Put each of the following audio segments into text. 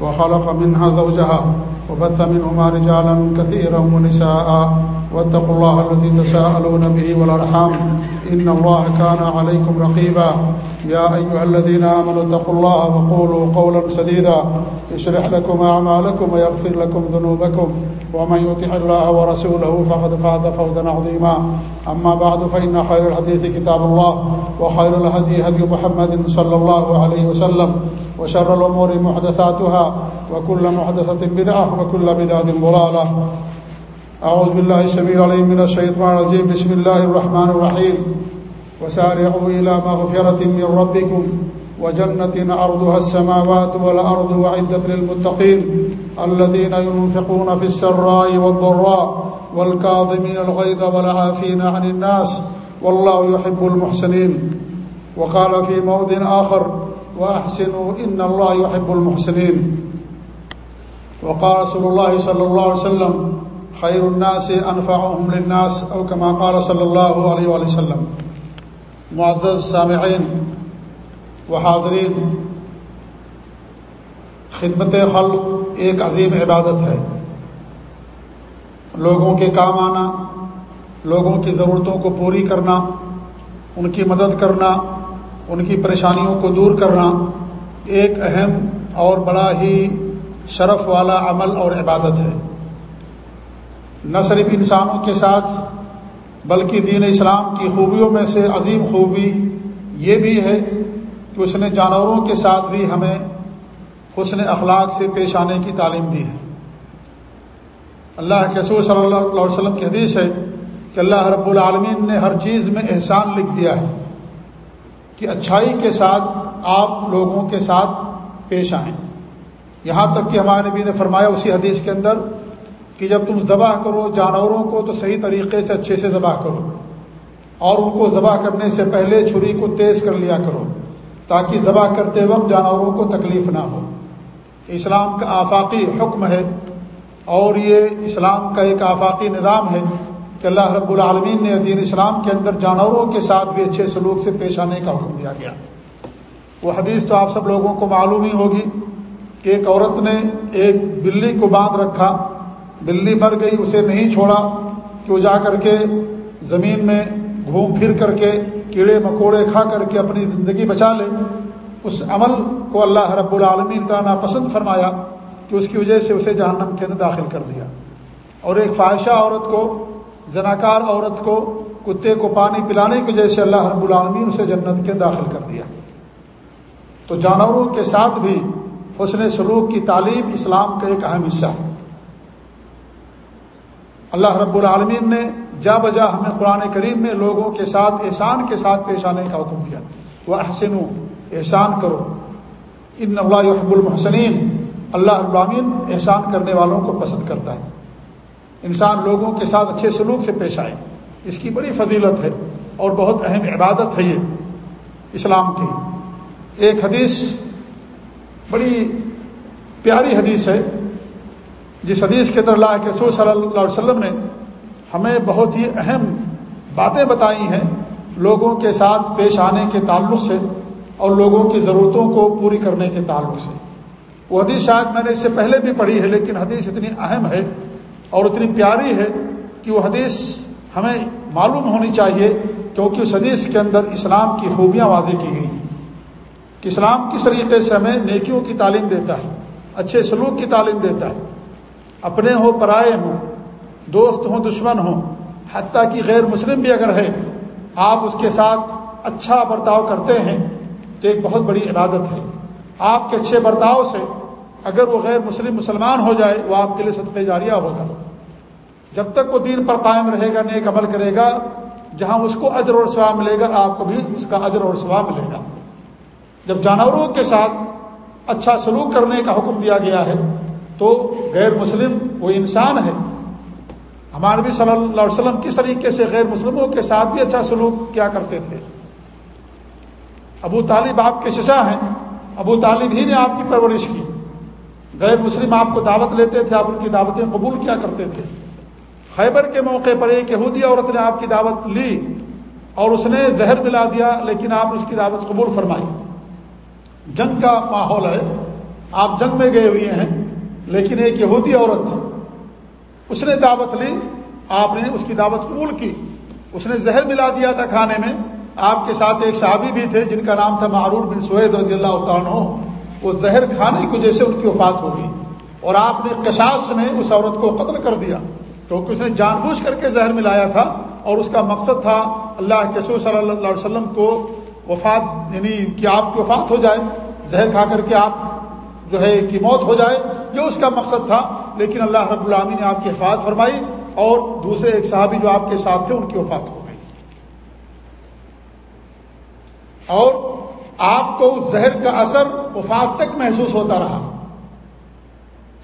وخلق منها زوجها وبث منهما رجالا كثيرا ونساء واتقوا الله الذي تساءلون به والأرحام إن الله كان عليكم رقيبا يا أيها الذين آمنوا اتقوا الله وقولوا قولا سديدا يشرح لكم أعمالكم ويغفر لكم ذنوبكم ومن يطع الله ورسوله فقد فاز فوزا عظيما أما بعد فإن خير الحديث كتاب الله وخير الهدي هدي محمد صلى الله عليه وسلم وشر الأمور محدثاتها وكل محدثة بدعة وكل بدعة ضلالة. أعوذ بالله السميع العليم من الشيطان الرجيم. بسم الله الرحمن الرحيم. وسارعوا إلى مغفرة من ربكم وجنة عرضها السماوات والأرض وعدة للمتقين الذين ينفقون في السراء والضراء والكاظمين الغيظ والعافين عن الناس والله يحب المحسنين. وقال في موضع آخر وأحسنوا إن الله يحب المحسنين. وقال رسول الله صلى الله عليه وسلم، خير الناس أنفعهم للناس، أو كما قال صلى الله عليه وسلم. معزز سامعین و خدمت خلق ایک عظیم عبادت ہے۔ لوگوں کے کام آنا، لوگوں کی ضرورتوں کو پوری کرنا، ان کی مدد کرنا ان کی پریشانیوں کو دور کرنا ایک اہم اور بڑا ہی شرف والا عمل اور عبادت ہے۔ نہ صرف انسانوں کے ساتھ، بلکہ دین اسلام کی خوبیوں میں سے عظیم خوبی یہ بھی ہے کہ اس نے جانوروں کے ساتھ بھی ہمیں حسن اخلاق سے پیش آنے کی تعلیم دی ہے۔ اللہ کے رسول صلی اللہ علیہ وسلم کی حدیث ہے کہ اللہ رب العالمین نے ہر چیز میں احسان لکھ دیا ہے۔ کہ اچھائی کے ساتھ آپ لوگوں کے ساتھ پیش آئیں۔ یہاں تک کہ ہمارے نبی نے فرمایا اسی حدیث کے اندر کہ جب تم ذبح کرو جانوروں کو تو صحیح طریقے سے اچھے سے ذبح کرو اور ان کو ذبح کرنے سے پہلے چھری کو تیز کر لیا کرو تاکہ ذبح کرتے وقت جانوروں کو تکلیف نہ ہو۔ اسلام کا آفاقی حکم ہے اور یہ اسلام کا ایک آفاقی نظام ہے۔ کہ اللہ رب العالمین نے دین اسلام کے اندر جانوروں کے ساتھ بھی اچھے سلوک سے پیش آنے کا حکم دیا گیا۔ وہ حدیث تو آپ سب لوگوں کو معلوم ہی ہوگی کہ ایک عورت نے ایک بلی کو باندھ رکھا، بلی مر گئی، اسے نہیں چھوڑا کہ وہ جا کر کے زمین میں گھوم پھر کر کے کیڑے مکوڑے کھا کر کے اپنی زندگی بچا لے۔ اس عمل کو اللہ رب العالمین کا ناپسند فرمایا کہ اس کی وجہ سے اسے جہنم کے اندر داخل کر دیا۔ اور ایک فواہشہ عورت کو زناکار عورت کو، کتے کو پانی پلانے کی وجہ سے اللہ رب العالمین اسے جنت کے داخل کر دیا۔ تو جانوروں کے ساتھ بھی حسن سلوک کی تعلیم اسلام کا ایک اہم حصہ۔ ہے اللہ رب العالمین نے جا بجا ہمیں قرآن کریم میں لوگوں کے ساتھ، احسان کے ساتھ پیش آنے کا حکم دیا۔ وہ احسن احسان کرو۔ ان اللہ یحب المحسنین اللہ ابراہین احسان کرنے والوں کو پسند کرتا ہے۔ انسان لوگوں کے ساتھ اچھے سلوک سے پیش آئے۔ اس کی بڑی فضیلت ہے اور بہت اہم عبادت ہے یہ اسلام کی۔ ایک حدیث بڑی پیاری حدیث ہے۔ جس حدیث کے اندر اللہ کے رسول صلی اللہ علیہ وسلم نے ہمیں بہت ہی اہم باتیں بتائی ہیں لوگوں کے ساتھ پیش آنے کے تعلق سے اور لوگوں کی ضرورتوں کو پوری کرنے کے تعلق سے۔ وہ حدیث شاید میں نے اس سے پہلے بھی پڑھی ہے، لیکن حدیث اتنی اہم ہے اور اتنی پیاری ہے کہ وہ حدیث ہمیں معلوم ہونی چاہیے کیونکہ اس حدیث کے اندر اسلام کی خوبیاں واضح کی گئی کہ اسلام کس طریقے سے ہمیں نیکیوں کی تعلیم دیتا ہے، اچھے سلوک کی تعلیم دیتا ہے۔ اپنے ہوں، پرائے ہوں، دوست ہوں، دشمن ہوں، حتیٰ کہ غیر مسلم بھی اگر ہے آپ اس کے ساتھ اچھا برتاؤ کرتے ہیں تو ایک بہت بڑی عبادت ہے۔ آپ کے اچھے برتاؤ سے اگر وہ غیر مسلم مسلمان ہو جائے، وہ آپ کے لیے صدقہ جاریہ ہوگا۔ جب تک وہ دین پر قائم رہے گا، نیک عمل کرے گا، جہاں اس کو اجر اور ثواب ملے گا، آپ کو بھی اس کا اجر اور ثواب ملے گا۔ جب جانوروں کے ساتھ اچھا سلوک کرنے کا حکم دیا گیا ہے، تو غیر مسلم وہ انسان ہے۔ ہمارے نبی صلی اللہ علیہ وسلم کس طریقے سے غیر مسلموں کے ساتھ بھی اچھا سلوک کیا کرتے تھے؟ ابو طالب آپ کے ششا ہیں۔ ابو طالب ہی نے آپ کی پرورش کی۔ غیر مسلم آپ کو دعوت لیتے تھے، آپ ان کی دعوتیں قبول کیا کرتے تھے۔ خیبر کے موقع پر ایک یہودی عورت نے آپ کی دعوت لی اور اس نے زہر ملا دیا، لیکن آپ نے اس کی دعوت قبول فرمائی۔ جنگ کا ماحول ہے۔ آپ جنگ میں گئے ہوئے ہیں، لیکن ایک یہودی عورت تھی اس نے دعوت لی، آپ نے اس کی دعوت قبول کی۔ اس نے زہر ملا دیا تھا کھانے میں۔ آپ کے ساتھ ایک صحابی بھی تھے، جن کا نام تھا معرور بن سہید رضی اللہ عنہ۔ وہ زہر کھانے کی وجہ سے ان کی وفات ہو گئی۔ اور آپ نے کشاس میں اس عورت کو قتل کر دیا۔ کیونکہ اس نے جان بوجھ کر کے زہر ملایا تھا اور اس کا مقصد تھا اللہ کے سور صلی اللہ علیہ وسلم کو وفات یعنی کہ آپ کی وفات ہو جائے۔ زہر کھا کر کے آپ جو ہے کہ موت ہو جائے، یہ اس کا مقصد تھا۔ لیکن اللہ رب العامی نے آپ کی حفاظت فرمائی اور دوسرے ایک صحابی جو آپ کے ساتھ تھے، ان کی وفات ہو گئی۔ اور آپ کو اس زہر کا اثر وفات تک محسوس ہوتا رہا۔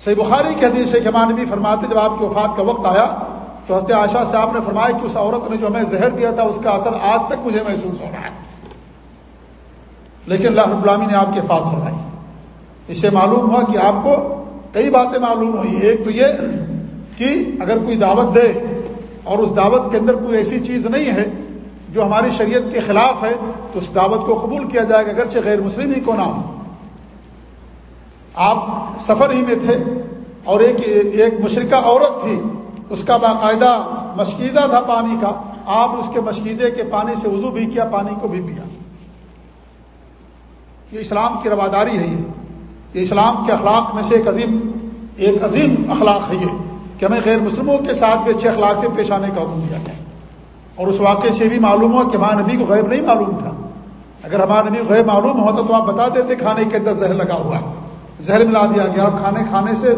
صحیح بخاری کی حدیث ہے کہ نبی فرماتے جب آپ کی وفات کا وقت آیا تو حضرت عائشہ سے آپ نے فرمایا کہ اس عورت نے جو ہمیں زہر دیا تھا اس کا اثر آج تک مجھے محسوس ہو رہا ہے۔ لیکن اللہ رب العامی نے آپ کی فات فرمائی۔ اس سے معلوم ہوا کہ آپ کو کئی باتیں معلوم ہوئی۔ ایک تو یہ کہ اگر کوئی دعوت دے اور اس دعوت کے اندر کوئی ایسی چیز نہیں ہے جو ہماری شریعت کے خلاف ہے، تو اس دعوت کو قبول کیا جائے گا، اگرچہ غیر مسلم ہی کو نہ ہو۔ آپ سفر ہی میں تھے اور ایک ایک مشرقہ عورت تھی، اس کا باقاعدہ مشکیدہ تھا پانی کا۔ آپ اس کے مشکیدے کے پانی سے وضو بھی کیا، پانی کو بھی پیا۔ یہ اسلام کی رواداری ہے یہ۔ یہ اسلام کے اخلاق میں سے ایک عظیم ایک عظیم اخلاق ہے یہ کہ ہمیں غیر مسلموں کے ساتھ بھی اچھے اخلاق سے پیش آنے کا حکم دیا گیا۔ اور اس واقعے سے بھی معلوم ہوا کہ ہمارے نبی کو غیب نہیں معلوم تھا۔ اگر ہمارے نبی کو غیب معلوم ہوتا تو آپ بتا دیتے کھانے کے اندر زہر لگا ہوا ہے۔ زہر ملا دیا گیا۔ آپ کھانے کھانے سے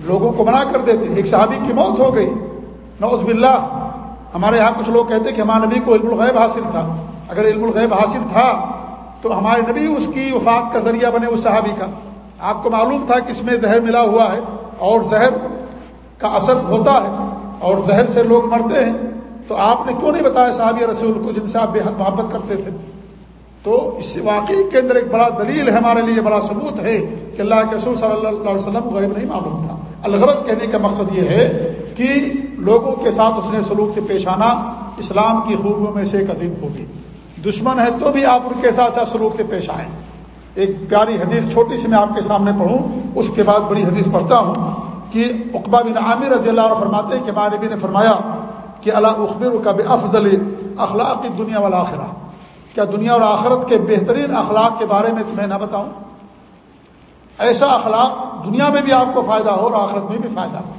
لوگوں کو منع کر دیتے۔ ایک صحابی کی موت ہو گئی۔ نوز باللہ۔ ہمارے یہاں کچھ لوگ کہتے کہ ہمارے نبی کو علم الغیب حاصل تھا۔ اگر علم الغیب حاصل تھا تو ہمارے نبی اس کی وفات کا ذریعہ بنے اس صحابی کا۔ آپ کو معلوم تھا کہ اس میں زہر ملا ہوا ہے اور زہر کا اثر ہوتا ہے اور زہر سے لوگ مرتے ہیں۔ تو آپ نے کیوں نہیں بتایا صحابی رسول کو جن سے آپ بے حد محبت کرتے تھے؟ تو اس واقعی کے اندر ایک بڑا دلیل ہے ہمارے لیے، بڑا ثبوت ہے کہ اللہ کے رسول صلی اللہ علیہ وسلم غیب نہیں معلوم تھا۔ الغرض کہنے کا مقصد یہ ہے کہ لوگوں کے ساتھ اس نے سلوک سے پیش آنا اسلام کی خوبیوں میں سے ایک عظیم خوبی۔ دشمن ہے تو بھی آپ ان کے ساتھ ساتھ سلوک سے پیش آئیں۔ ایک پیاری حدیث چھوٹی سی میں آپ کے سامنے پڑھوں، اس کے بعد بڑی حدیث پڑھتا ہوں کہ اقبا بن عامر رضی اللہ عنہ فرماتے ہیں کہ نبی نے فرمایا کہ اللہ اخبر کا بے افضل اخلاق دنیا والا آخرہ کیا دنیا اور آخرت کے بہترین اخلاق کے بارے میں تمہیں نہ بتاؤں؟ ایسا اخلاق دنیا میں بھی آپ کو فائدہ ہو اور آخرت میں بھی فائدہ ہو۔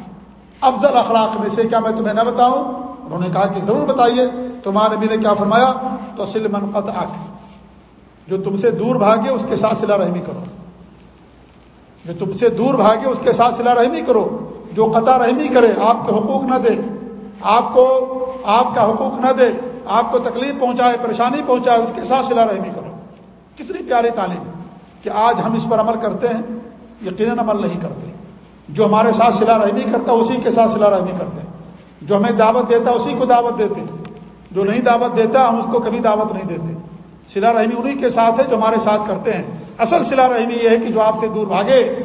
افضل اخلاق میں سے کیا میں تمہیں نہ بتاؤں؟ انہوں نے کہا کہ ضرور بتائیے۔ تو ماں نبی نے کیا فرمایا؟ تو سل منقط آخ جو تم سے دور بھاگے اس کے ساتھ سلا رحمی کرو۔ جو تم سے دور بھاگے اس کے ساتھ سلا رحمی کرو۔ جو قطع رحمی کرے، آپ کے حقوق نہ دے۔ آپ کو آپ کا حقوق نہ دے، آپ کو تکلیف پہنچائے، پریشانی پہنچائے، اس کے ساتھ سلا رحمی کرو۔ کتنی پیاری تعلیم کہ آج ہم اس پر عمل کرتے ہیں، یقیناً عمل نہیں کرتے۔ جو ہمارے ساتھ سلا رحمی کرتا، اسی کے ساتھ سلا رحمی کرتے۔ ہیں جو ہمیں دعوت دیتا، اسی کو دعوت دیتے۔ جو نہیں دعوت دیتا، ہم اس کو کبھی دعوت نہیں دیتے۔ سلا رحمی انہیں کے ساتھ ہے جو ہمارے ساتھ کرتے ہیں۔ اصل سلا رحمی یہ ہے کہ جو آپ سے دور بھاگے،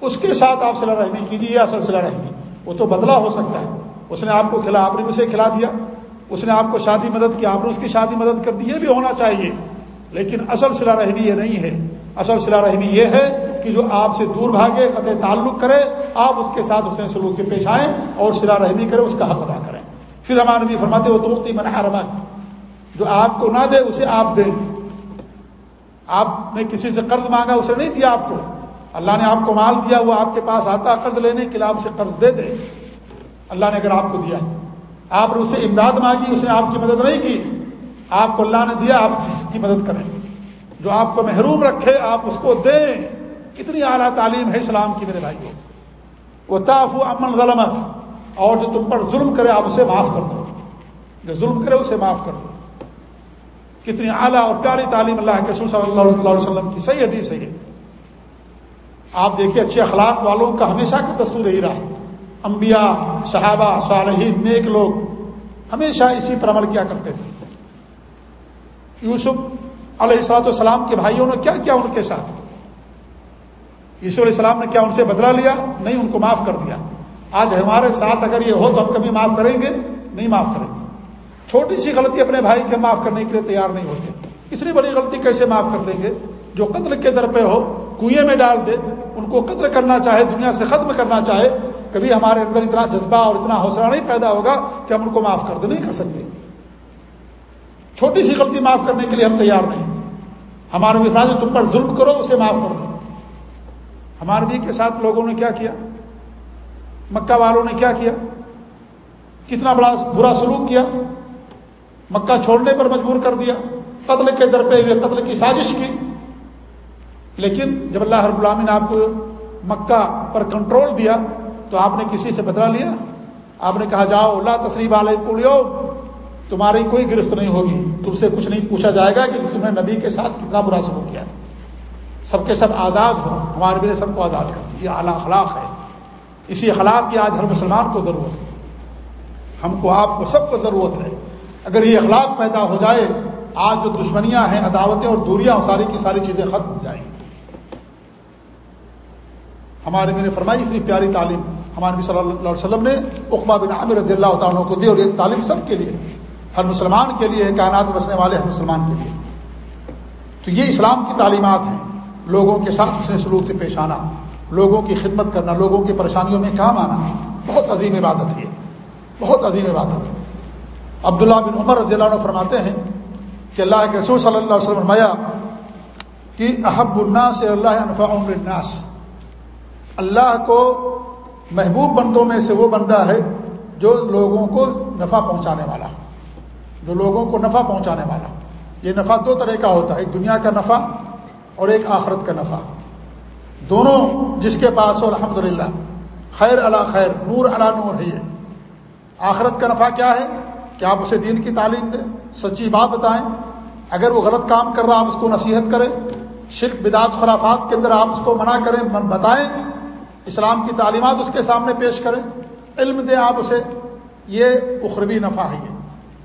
اس کے ساتھ آپ سلا رحمی کیجیے، اصل سلا رحمی۔ وہ تو بدلا ہو سکتا ہے۔ اس نے آپ کو کھلا آپ نے اسے کھلا دیا۔ اس نے آپ کو شادی مدد کی، آپ نے اس کی شادی مدد کر دی، یہ بھی ہونا چاہیے۔ لیکن اصل سلا رحمی یہ نہیں ہے۔ اصل سلا رحمی یہ ہے کہ جو آپ سے دور بھاگے، قطع تعلق کرے، آپ اس کے ساتھ اس نے سلوک سے پیش آئیں اور سلا رحمی کرے، اس کا حق ادا کریں۔ پھر ہمارے نبی فرماتے وہ دوستی من حرمن جو آپ کو نہ دے، اسے آپ دیں۔ آپ نے کسی سے قرض مانگا، اسے نہیں دیا آپ کو۔ اللہ نے آپ کو مال دیا، وہ آپ کے پاس آتا، قرض لینے کے لیے آپ سے قرض دے دے اللہ نے اگر آپ کو دیا آپ نے اسے امداد مانگی، اس نے آپ کی مدد نہیں کی، آپ کو اللہ نے دیا، آپ اس کی مدد کریں۔ جو آپ کو محروم رکھے، آپ اس کو دیں۔ کتنی اعلیٰ تعلیم ہے اسلام کی میرے بھائیوں۔ وہ تاف امن غلمت اور جو تم پر ظلم کرے، آپ اسے معاف کر دو۔ جو ظلم کرے، اسے معاف کر دو۔ کتنی اعلیٰ اور پیاری تعلیم اللہ کے صلی اللہ علیہ وسلم کی۔ صحیح حدیث ہے آپ دیکھیے، اچھے اخلاق والوں کا ہمیشہ کا دستور یہی رہا۔ انبیاء، صحابہ، صالحین، نیک لوگ ہمیشہ اسی پر عمل کیا کرتے تھے۔ یوسف علیہ السلاۃ والسلام کے بھائیوں نے کیا کیا ان کے ساتھ؟ یوسف علیہ السلام نے کیا ان سے بدلا لیا؟ نہیں، ان کو معاف کر دیا۔ آج ہمارے ساتھ اگر یہ ہو تو ہم کبھی معاف کریں گے؟ نہیں معاف کریں گے۔ چھوٹی سی غلطی اپنے بھائی کے معاف کرنے کے لیے تیار نہیں ہوتے۔ اتنی بڑی غلطی کیسے معاف کر دیں گے؟ جو قتل کے در پہ ہو کنویں میں ڈال دے، ان کو قتل کرنا چاہے، دنیا سے ختم کرنا چاہے کبھی ہمارے اندر اتنا جذبہ اور اتنا حوصلہ نہیں پیدا ہوگا کہ ہم ان کو معاف کر دیں نہیں کر سکتے۔ چھوٹی سی غلطی معاف کرنے کے لیے ہم تیار نہیں۔ ہمارے مفراد تم پر ظلم کرو، اسے معاف کر دو۔ ہمارے بھی کے ساتھ لوگوں نے کیا کیا؟ مکہ والوں نے کیا کیا؟ کتنا بڑا برا سلوک کیا؟ مکہ چھوڑنے پر مجبور کر دیا۔ قتل کے در پہ ہوئے، قتل کی سازش کی۔ لیکن جب اللہ رب العالمین نے آپ کو مکہ پر کنٹرول دیا تو آپ نے کسی سے بدلا لیا؟ آپ نے کہا، جاؤ اللہ تصریف علیہ پولیو تمہاری کوئی گرفت نہیں ہوگی۔ تم سے کچھ نہیں پوچھا جائے گا کہ تم نے نبی کے ساتھ کتنا برا سلوک کیا سب کے سب آزاد ہو ہمارے بھی نے سب کو آزاد کر دیا یہ اعلیٰ اخلاق ہے۔ اسی اخلاق کی آج ہر مسلمان کو ضرورت ہے۔ ہم کو، آپ کو سب کو ضرورت ہے۔ اگر یہ اخلاق پیدا ہو جائے، آج جو دشمنیاں ہیں، عداوتیں اور دوریاں، ساری کی ساری چیزیں ختم ہو جائیں گی۔ ہمارے میں نے فرمائی اتنی پیاری تعلیم ہمارے نبی صلی اللہ علیہ وسلم نے اقبا بن عامر رضی اللہ تعالیٰ کو دی اور یہ تعلیم سب کے لیے ہر مسلمان کے لیے، کائنات بسنے والے ہر مسلمان کے لیے۔ تو یہ اسلام کی تعلیمات ہیں۔ لوگوں کے ساتھ اس نے سلوک سے پیش آنا، لوگوں کی خدمت کرنا، لوگوں کی پریشانیوں میں کام آنا۔ بہت عظیم عبادت ہے بہت عظیم عبادت۔ ہے عبداللہ بن عمر رضی اللہ عنہ فرماتے ہیں کہ اللہ کے رسول صلی اللہ علیہ وسلم فرمایا کہ احب الناس اللہ انفع الناس اللہ کو محبوب بندوں میں سے وہ بندہ ہے جو لوگوں کو نفع پہنچانے والا جو لوگوں کو نفع پہنچانے والا یہ نفع دو طرح کا ہوتا ہے، ایک دنیا کا نفع اور ایک آخرت کا نفع۔ دونوں جس کے پاس ہو الحمد للہ خیر اللہ خیر، نور اللہ نور ہے یہ۔ آخرت کا نفع کیا ہے؟ کہ آپ اسے دین کی تعلیم دیں، سچی بات بتائیں۔ اگر وہ غلط کام کر رہا، آپ اس کو نصیحت کریں۔ شرک، بدعت، خرافات کے اندر آپ اس کو منع کریں، بتائیں۔ اسلام کی تعلیمات اس کے سامنے پیش کریں۔ علم دیں آپ اسے۔ یہ اخروی نفع ہے۔ یہ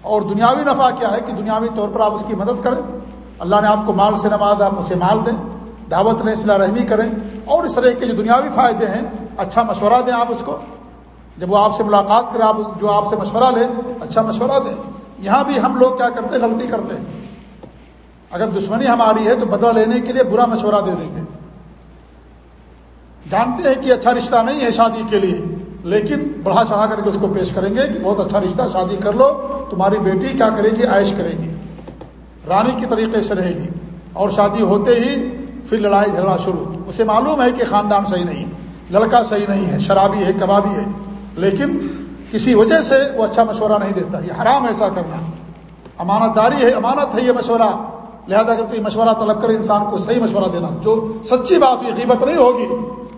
اور دنیاوی نفع کیا ہے کہ دنیاوی طور پر آپ اس کی مدد کریں۔ اللہ نے آپ کو مال سے نواز آپ اسے مال دیں۔ دعوت لیں صلاح رحمی کریں۔ اور اس طرح کے جو دنیاوی فائدے ہیں اچھا مشورہ دیں آپ اس کو۔ جب وہ آپ سے ملاقات کریں، آپ جو آپ سے مشورہ لیں اچھا مشورہ دیں۔ یہاں بھی ہم لوگ کیا کرتے ہیں؟ غلطی کرتے ہیں۔ اگر دشمنی ہماری ہے تو بدلہ لینے کے لیے برا مشورہ دے دیں گے۔ جانتے ہیں کہ اچھا رشتہ نہیں ہے شادی کے لیے، لیکن بڑھا چڑھا کر کے اس کو پیش کریں گے کہ بہت اچھا رشتہ شادی کر لو، تمہاری بیٹی کیا کرے گی؟ عائش کرے گی۔ رانی کی طریقے سے رہے گی۔ اور شادی ہوتے ہی پھر لڑائی جھگڑا شروع۔ اسے معلوم ہے کہ خاندان صحیح نہیں۔ لڑکا صحیح نہیں ہے، شرابی ہے، کبابی ہے۔ لیکن کسی وجہ سے وہ اچھا مشورہ نہیں دیتا۔ یہ حرام ایسا کرنا۔ امانت داری ہے، امانت ہے یہ مشورہ۔ لہذا اگر کوئی مشورہ طلب کرے انسان کو صحیح مشورہ دینا، جو سچی بات یہ قیمت نہیں ہوگی۔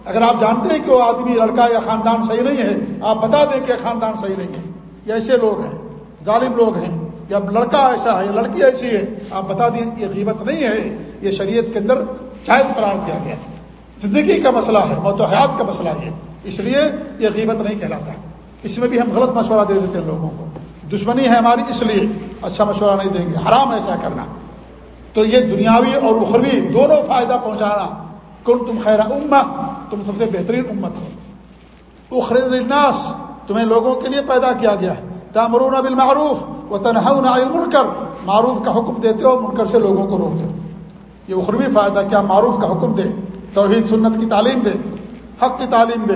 اگر آپ جانتے ہیں کہ وہ آدمی لڑکا یا خاندان صحیح نہیں ہے، آپ بتا دیں کہ خاندان صحیح نہیں ہے۔ یہ ایسے لوگ ہیں، ظالم لوگ ہیں۔ یا لڑکا ایسا ہے، یا لڑکی ایسی ہے، آپ بتا دیں یہ غیبت نہیں ہے، یہ شریعت کے اندر جائز قرار دیا گیا۔ زندگی کا مسئلہ ہے، موت و حیات کا مسئلہ ہے۔ اس لیے یہ غیبت نہیں کہلاتا۔ اس میں بھی ہم غلط مشورہ دے دیتے ہیں لوگوں کو۔ دشمنی ہے ہماری، اس لیے اچھا مشورہ نہیں دیں گے۔ حرام ایسا کرنا۔ تو یہ دنیاوی اور اخروی دونوں فائدہ پہنچانا۔ کن تم خیر اما تم سب سے بہترین امت ہو۔ اخرج الناس تمہیں لوگوں کے لیے پیدا کیا گیا ہے۔ تامرون بالمعروف و تنہون عن المنکر۔ معروف کا حکم دیتے ہو، منکر سے لوگوں کو روکتے ہو یہ اخروی فائدہ کیا معروف کا حکم دے، توحید سنت کی تعلیم دے، حق کی تعلیم دے۔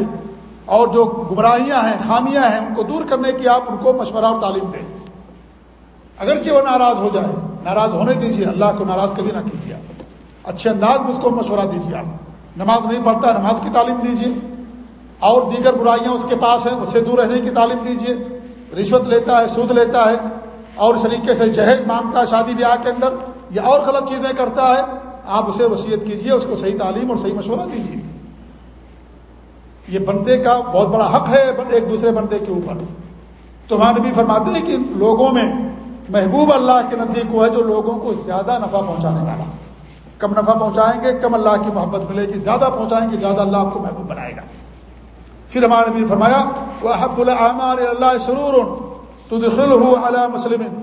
اور جو گمراہیاں ہیں، خامیاں ہیں، ان کو دور کرنے کی آپ ان کو مشورہ اور تعلیم دیں۔ اگرچہ وہ ناراض ہو جائے، ناراض ہونے دیجیے اللہ کو ناراض کبھی نہ کیجیے اچھے انداز میں اس کو مشورہ دیجیے آپ۔ نماز نہیں پڑھتا، نماز کی تعلیم دیجیے اور دیگر برائیاں اس کے پاس ہیں اسے دور رہنے کی تعلیم دیجیے رشوت لیتا ہے، سود لیتا ہے، اور اس طریقے سے جہیز مانگتا ہے شادی بیاہ کے اندر، یا اور غلط چیزیں کرتا ہے، آپ اسے وصیت کیجیے اس کو صحیح تعلیم اور صحیح مشورہ دیجیے یہ بندے کا بہت بڑا حق ہے ایک دوسرے بندے کے اوپر۔ تو ہمارے بھی فرماتے ہیں کہ لوگوں میں محبوب اللہ کے نزدیک وہ ہے جو لوگوں کو زیادہ نفع پہنچانے والا۔ کم نفع پہنچائیں گے، کم اللہ کی محبت ملے گی، زیادہ پہنچائیں گے، زیادہ اللہ آپ کو محبوب بنائے گا۔ پھر ہمارے بھی فرمایا وہ حب العمار اللہ سرور تو دخل ہو مسلم۔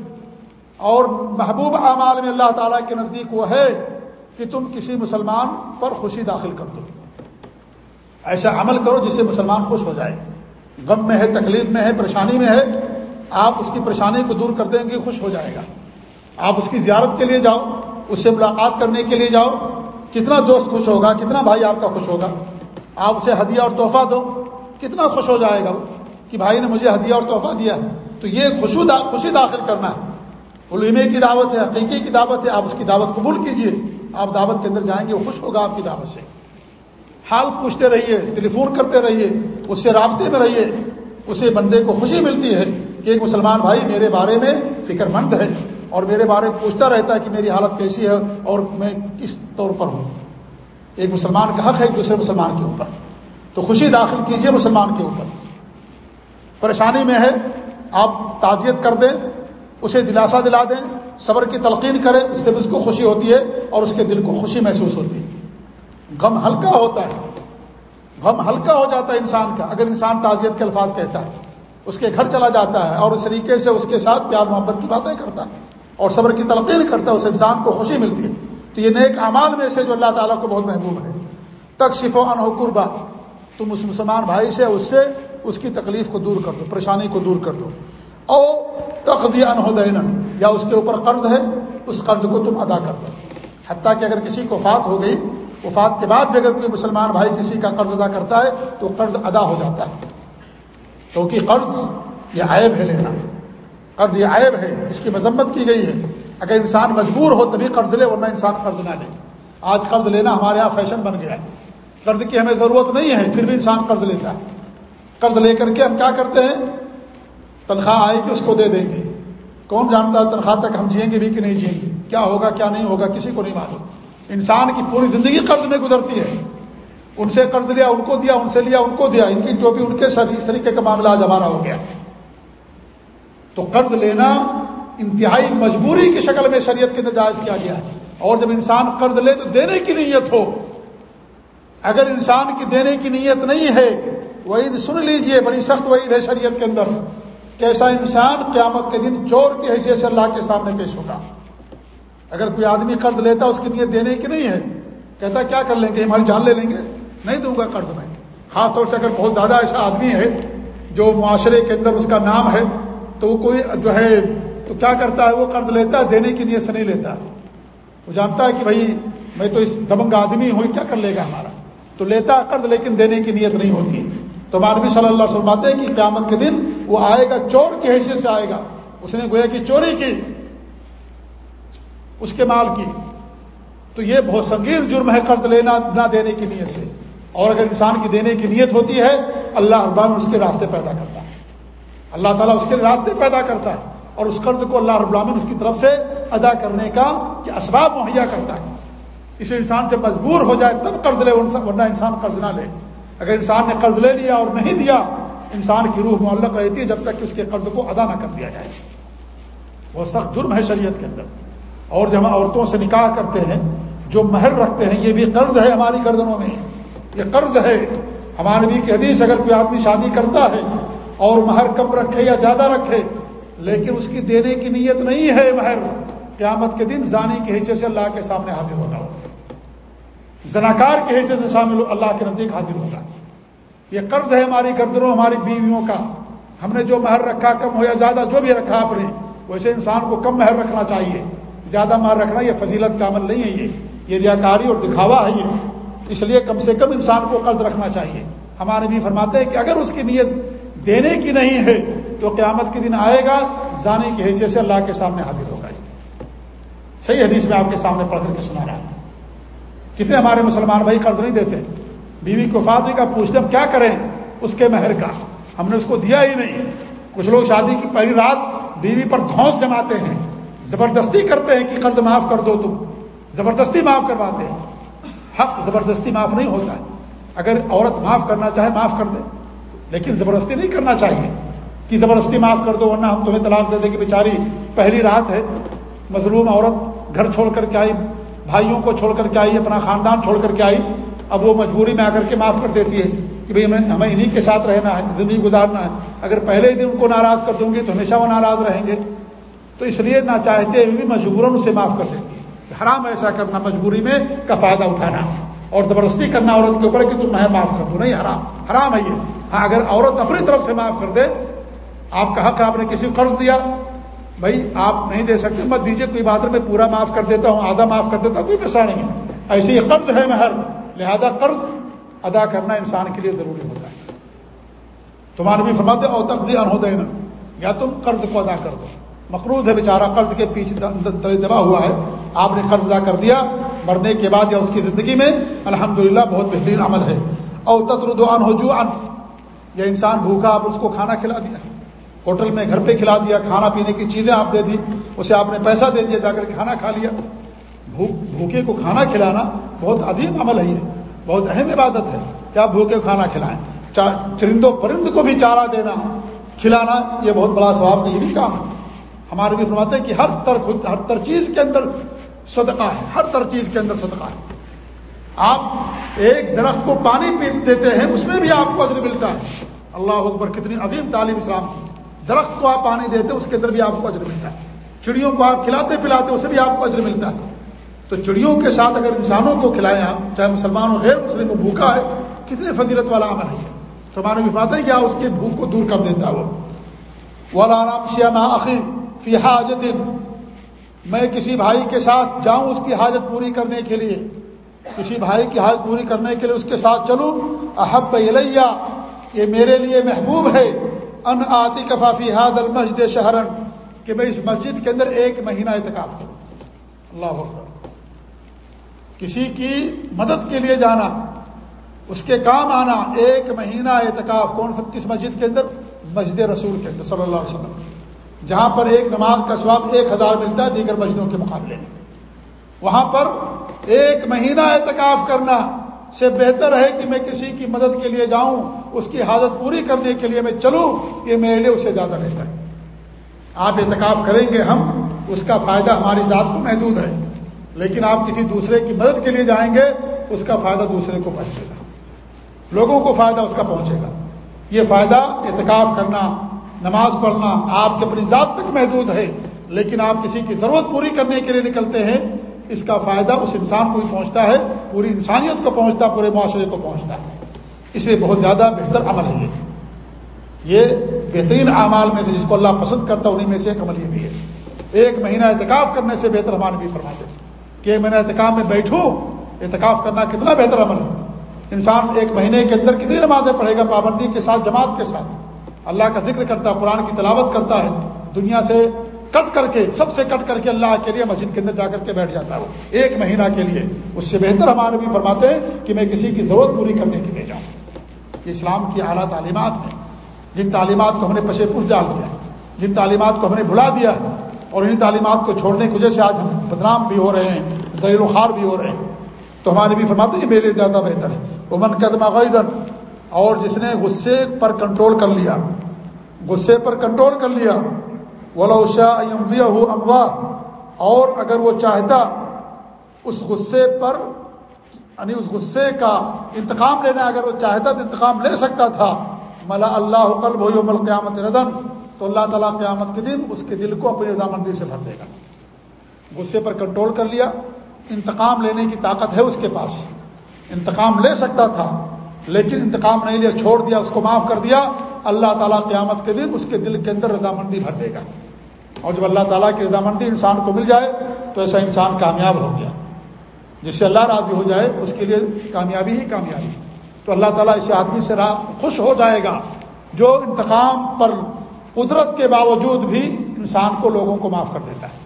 اور محبوب اعمال میں اللہ تعالیٰ کے نزدیک وہ ہے کہ تم کسی مسلمان پر خوشی داخل کر دو۔ ایسا عمل کرو جس سے مسلمان خوش ہو جائے۔ غم میں ہے، تکلیف میں ہے، پریشانی میں ہے، آپ اس کی پریشانی کو دور کر دیں گے، خوش ہو جائے گا۔ آپ اس کی زیارت کے لیے جاؤ۔ اس سے ملاقات کرنے کے لیے جاؤ۔ کتنا دوست خوش ہوگا، کتنا بھائی آپ کا خوش ہوگا۔ آپ اسے ہدیہ اور تحفہ دو۔ کتنا خوش ہو جائے گا وہ کہ بھائی نے مجھے ہدیہ اور تحفہ دیا تو یہ خوشی داخل کرنا ہے۔ علمے کی دعوت ہے، حقیقی کی دعوت ہے، آپ اس کی دعوت قبول کیجیے۔ آپ دعوت کے اندر جائیں گے، وہ خوش ہوگا آپ کی دعوت سے۔ حال پوچھتے رہیے ٹیلی فون کرتے رہیے، اس سے رابطے میں رہیے۔ اسے بندے کو خوشی ملتی ہے کہ ایک مسلمان بھائی میرے بارے میں فکر مند ہے۔ اور میرے بارے میں پوچھتا رہتا ہے کہ میری حالت کیسی ہے اور میں کس طور پر ہوں۔ ایک مسلمان کا حق ہے، ایک دوسرے مسلمان کے اوپر۔ تو خوشی داخل کیجیے مسلمان کے اوپر۔ پریشانی میں ہے، آپ تعزیت کر دیں، اسے دلاسا دلا دیں، صبر کی تلقین کریں، اس سے اس کو خوشی ہوتی ہے اور اس کے دل کو خوشی محسوس ہوتی ہے۔ غم ہلکا ہوتا ہے۔ غم ہلکا ہو جاتا ہے انسان کا۔ اگر انسان تعزیت کے الفاظ کہتا ہے، اس کے گھر چلا جاتا ہے اور اس طریقے سے اس کے ساتھ پیار محبت کی باتیں کرتا ہے۔ اور صبر کی تلقین کرتا ہے، اس انسان کو خوشی ملتی ہے۔ تو یہ نیک اعمال میں سے جو اللہ تعالیٰ کو بہت محبوب ہے۔ تک شف و قربا۔ تم اس مسلمان بھائی سے اس سے اس کی تکلیف کو دور کر دو، پریشانی کو دور کر دو۔ او تقضی انہدین یا اس کے اوپر قرض ہے، اس قرض کو تم ادا کر دو۔ حتیٰ کہ اگر کسی کو فات ہو گئی، وفات کے بعد بھی اگر کوئی مسلمان بھائی کسی کا قرض ادا کرتا ہے، تو قرض ادا ہو جاتا ہے۔ کیونکہ قرض، یہ عیب ہے لینا۔ قرض یہ عیب ہے، اس کی مذمت کی گئی ہے۔ اگر انسان مجبور ہو تبھی قرض لے، ورنہ انسان قرض نہ لے۔ آج قرض لینا ہمارے یہاں فیشن بن گیا ہے۔ قرض کی ہمیں ضرورت نہیں ہے، پھر بھی انسان قرض لیتا ہے۔ قرض لے کر کے ہم کیا کرتے ہیں؟ تنخواہ آئے گی، اس کو دے دیں گے۔ کون جانتا ہے تنخواہ تک ہم جئیں گے بھی کہ نہیں جئیں گے؟ کیا ہوگا، کیا نہیں ہوگا، کسی کو نہیں معلوم۔ انسان کی پوری زندگی قرض میں گزرتی ہے۔ ان سے قرض لیا، ان کو دیا، ان سے لیا، ان کو دیا۔ ان کی جو بھی ان کے سر اس طریقے کا معاملہ آج ہمارا ہو گیا۔ تو قرض لینا انتہائی مجبوری کی شکل میں شریعت کے اندر جائز کیا گیا ہے۔ اور جب انسان قرض لے تو دینے کی نیت ہو۔ اگر انسان کی دینے کی نیت نہیں ہے، وعید سن لیجیے، بڑی سخت وعید ہے شریعت کے اندر۔ کیسا انسان قیامت کے دن چور کی حیثیت سے اللہ کے سامنے پیش ہوگا۔ اگر کوئی آدمی قرض لیتا اس کی نیت دینے کی نہیں ہے۔ کہتا کیا کر لیں گے؟ ہماری جان لے لیں گے؟ نہیں دوں گا قرض میں۔ خاص طور سے اگر بہت زیادہ ایسا آدمی ہے جو معاشرے کے اندر اس کا نام ہے تو وہ کوئی جو ہے، تو کیا کرتا ہے؟ وہ قرض لیتا ہے، دینے کی نیت سے نہیں لیتا وہ جانتا ہے کہ بھائی، میں تو اس دبنگ آدمی ہوں، کیا کر لے گا ہمارا؟ تو لیتا قرض، لیکن دینے کی نیت نہیں ہوتی۔ تو مانوی صلی اللہ علیہ وسلم ہیں کہ قیامت کے دن وہ آئے گا، چور کی حیثیت سے آئے گا۔ اس نے گویا کہ چوری کی، اس کے مال کی۔ تو یہ بہت سنگین جرم ہے قرض لینا نہ دینے کی نیت سے۔ اور اگر انسان کی دینے کی نیت ہوتی ہے، اللہ اربان اس کے راستے پیدا کرتا ہے۔ اللہ تعالیٰ اس کے راستے پیدا کرتا ہے اور اس قرض کو اللہ رب العالمین اس کی طرف سے ادا کرنے کا کہ اسباب مہیا کرتا ہے۔ اس انسان جب مجبور ہو جائے تب قرض لے ورنہ انسان قرض نہ لے۔ اگر انسان نے قرض لے لیا اور نہیں دیا، انسان کی روح معلق رہتی ہے جب تک کہ اس کے قرض کو ادا نہ کر دیا جائے۔ وہ سخت جرم ہے شریعت کے اندر۔ اور جب ہم عورتوں سے نکاح کرتے ہیں، جو مہر رکھتے ہیں، یہ بھی قرض ہے ہماری گردنوں میں۔ یہ قرض ہے۔ ہمارے بھی کہ حدیث، اگر کوئی آدمی شادی کرتا ہے اور مہر کم رکھے یا زیادہ رکھے، لیکن اس کی دینے کی نیت نہیں ہے مہر، قیامت کے دن زانی کی حیثیت سے اللہ کے سامنے حاضر ہوگا زناکار کی حیثیت سے شامل اللہ کے نزدیک حاضر ہوگا یہ قرض ہے ہماری گردنوں، ہماری بیویوں کا۔ ہم نے جو مہر رکھا کم ہو یا زیادہ جو بھی رکھا آپ نے، ویسے انسان کو کم مہر رکھنا چاہیے۔ زیادہ مہر رکھنا یہ فضیلت کا عمل نہیں ہے یہ۔ یہ ریاکاری اور دکھاوا ہے یہ۔ اس لیے کم سے کم انسان کو قرض رکھنا چاہیے۔ ہمارے بھی فرماتے ہیں کہ اگر اس کی نیت دینے کی نہیں ہے تو قیامت کے دن آئے گا جانے کی حیثیت سے اللہ کے سامنے حاضر ہوگا۔ صحیح حدیث میں آپ کے سامنے پڑھ کر کے سنا رہا کتنے ہمارے مسلمان بھائی قرض نہیں دیتے۔ بیوی کو فاتح کا پوچھتے ہم کیا کریں؟ اس کے مہر کا۔ ہم نے اس کو دیا ہی نہیں۔ کچھ لوگ شادی کی پہلی رات بیوی پر دھوس جماتے ہیں۔ زبردستی کرتے ہیں کہ قرض معاف کر دو تم۔ زبردستی معاف کرواتے ہیں۔ حق زبردستی معاف نہیں ہوتا۔ ہے اگر عورت معاف کرنا چاہے، معاف کر دے۔ لیکن زبردستی نہیں کرنا چاہیے کہ زبردستی معاف کر دو، ورنہ ہم تمہیں طلاق دے دیں کہ بیچاری پہلی رات ہے، مظلوم عورت گھر چھوڑ کر کے آئی، بھائیوں کو چھوڑ کر کے آئی، اپنا خاندان چھوڑ کر کے آئی، اب وہ مجبوری میں آ کر کے معاف کر دیتی ہے کہ بھئی ہمیں ہمیں انہیں کے ساتھ رہنا ہے، زندگی گزارنا ہے۔ اگر پہلے ہی دن ان کو ناراض کر دوں گی تو ہمیشہ وہ ناراض رہیں گے۔ تو اس لیے نہ چاہتے ہوئے بھی مجبوراً اسے معاف کر دیتی ہے حرام ایسا کرنا، مجبوری میں کا فائدہ اٹھانا۔ اور زبردستی کرنا عورت کے اوپر کہ تم میں معاف کر دوں نہیں، حرام حرام ہے یہ۔ ہاں اگر عورت اپنی طرف سے معاف کر دے، آپ کا حق آپ نے کسی کو قرض دیا، بھائی، آپ نہیں دے سکتے، مت دیجیے کوئی بات میں پورا معاف کر دیتا ہوں، آدھا معاف کر دیتا ہوں، کوئی پیسہ نہیں ہے۔ ایسے ایسی قرض ہے مہر، لہذا قرض ادا کرنا انسان کے لیے ضروری ہوتا ہے۔ تمہارے بھی فرماتے اور تقزی ہو دینا یا تم قرض کو ادا کر دو۔ مقروض ہے بیچارہ، قرض کے پیچھے دبا ہوا ہے۔ آپ نے قرض ادا کر دیا، مرنے کے بعد یا اس کی زندگی میں الحمد بہت بہترین عمل ہے۔ او تطرد ان ہو جو ان یا انسان بھوکا، آپ اس کو کھانا کھلا دیا۔ ہوٹل میں گھر پہ کھلا دیا، کھانا پینے کی چیزیں آپ دے دی۔ اسے آپ نے پیسہ دے دیا، جا کر کھانا کھا لیا۔ بھوک، بھوکے کو کھانا کھلانا بہت عظیم عمل ہے یہ۔ بہت اہم عبادت ہے۔ کہ آپ بھوکے کھانا کھلائیں؟ چرندوں پرند کو بھی چارہ دینا، کھلانا، یہ بہت بڑا ثواب کا یہ بھی کام ہے۔ ہمارے بھی فرماتے ہیں کہ ہر تر ہر تر چیز کے اندر صدقہ ہے، ہر تر چیز کے اندر صدقہ ہے۔ آپ ایک درخت کو پانی پی دیتے ہیں، اس میں بھی آپ کو اجر ملتا ہے۔ اللہ اکبر، کتنی عظیم تعلیم اسلام کی۔ درخت کو آپ پانی دیتے، اس کے اندر بھی آپ کو اجر ملتا ہے۔ چڑیوں کو آپ کھلاتے پلاتے، اسے بھی آپ کو اجر ملتا ہے۔ تو چڑیوں کے ساتھ اگر انسانوں کو کھلائیں آپ، چاہے مسلمان ہو، غیر مسلم کو بھوکا ہے کتنے فضیلت والا عمل ہے تو ہمارے بھی ہے کیا اس کے بھوک کو دور کر دیتا وہ آرام شیام عقی فی حاجت میں کسی بھائی کے ساتھ جاؤں اس کی حاجت پوری کرنے کے لیے۔ کسی بھائی کی حاجت پوری کرنے کے لیے اس کے ساتھ چلوں۔ احب الیہ، یہ میرے لیے محبوب ہے۔ ان آتی کفافی حاد المسجد شہرن، کہ میں اس مسجد کے اندر ایک مہینہ اعتکاف کروں۔ اللہ اکبر۔ کسی کی مدد کے لیے جانا، اس کے کام آنا، ایک مہینہ اعتکاف، کون سا، کس مسجد کے اندر؟ مسجد رسول کے اندر، صلی اللہ علیہ وسلم۔ جہاں پر ایک نماز کا سواب ایک ہزار ملتا ہے دیگر مسجدوں کے مقابلے میں۔ وہاں پر ایک مہینہ اعتکاف کرنا سے بہتر ہے کہ میں کسی کی مدد کے لیے جاؤں، اس کی حاجت پوری کرنے کے لیے میں چلوں، یہ میرے لیے اس سے زیادہ بہتر ہے۔ آپ اعتکاف کریں گے ہم، اس کا فائدہ ہماری ذات کو محدود ہے۔ لیکن آپ کسی دوسرے کی مدد کے لیے جائیں گے، اس کا فائدہ دوسرے کو پہنچے گا۔ لوگوں کو فائدہ اس کا پہنچے گا۔ یہ فائدہ اعتکاف کرنا نماز پڑھنا آپ کے اپنی ذات تک محدود ہے، لیکن آپ کسی کی ضرورت پوری کرنے کے لیے نکلتے ہیں، اس کا فائدہ اس انسان کو بھی پہنچتا ہے، پوری انسانیت کو پہنچتا، پورے معاشرے کو پہنچتا ہے۔ اس لیے بہت زیادہ بہتر عمل ہے یہ۔ بہترین اعمال میں سے جس کو اللہ پسند کرتا انہیں میں سے ایک عمل یہ بھی ہے۔ ایک مہینہ اعتکاف کرنے سے بہتر عمال بھی فرماتے کہ ایک مہینہ اعتکاف میں بیٹھوں، اعتکاف کرنا کتنا بہتر عمل ہے۔ انسان ایک مہینے کے اندر کتنی نمازیں پڑھے گا، پابندی کے ساتھ، جماعت کے ساتھ۔ اللہ کا ذکر کرتا ہے، قرآن کی تلاوت کرتا ہے۔ دنیا سے کٹ کر کے، سب سے کٹ کر کے اللہ کے لیے مسجد کے اندر جا کر کے بیٹھ جاتا ہے وہ۔ ایک مہینہ کے لیے۔ اس سے بہتر ہمارے بھی فرماتے ہیں کہ میں کسی کی ضرورت پوری کرنے کے لیے جاؤں۔ یہ اسلام کی اعلیٰ تعلیمات ہیں۔ جن تعلیمات کو ہم نے پشے پوش ڈال دیا۔ جن تعلیمات کو ہم نے بھلا دیا۔ اور انہیں تعلیمات کو چھوڑنے کی وجہ سے آج ہم بدنام بھی ہو رہے ہیں دلیل و خوار بھی ہو رہے ہیں۔ تو ہمارے بھی فرماتے ہیں میرے زیادہ بہتر ہے۔ وہ من قدم غیدن اور جس نے غصے پر کنٹرول کر لیا غصے پر کنٹرول کر لیا۔ ہو اموا اور اگر وہ چاہتا اس غصے پر یعنی اس غصے کا انتقام لینا، اگر وہ چاہتا تو انتقام لے سکتا تھا۔ ملا اللہ قلب ہو یوم القیامت ردن تو اللہ تعالیٰ قیامت کے دن اس کے دل کو اپنی رضامندی سے بھر دے گا۔ غصے پر کنٹرول کر لیا۔ انتقام لینے کی طاقت ہے اس کے پاس۔ انتقام لے سکتا تھا۔ لیکن انتقام نہیں لیا، چھوڑ دیا، اس کو معاف کر دیا۔ اللہ تعالیٰ قیامت کے دن اس کے دل کے اندر رضامندی بھر دے گا۔ اور جب اللہ تعالیٰ کی رضامندی انسان کو مل جائے، تو ایسا انسان کامیاب ہو گیا۔ جس سے اللہ راضی ہو جائے، اس کے لیے کامیابی ہی کامیابی۔ تو اللہ تعالیٰ اسے آدمی سے خوش ہو جائے گا۔ جو انتقام پر قدرت کے باوجود بھی انسان کو لوگوں کو معاف کر دیتا ہے۔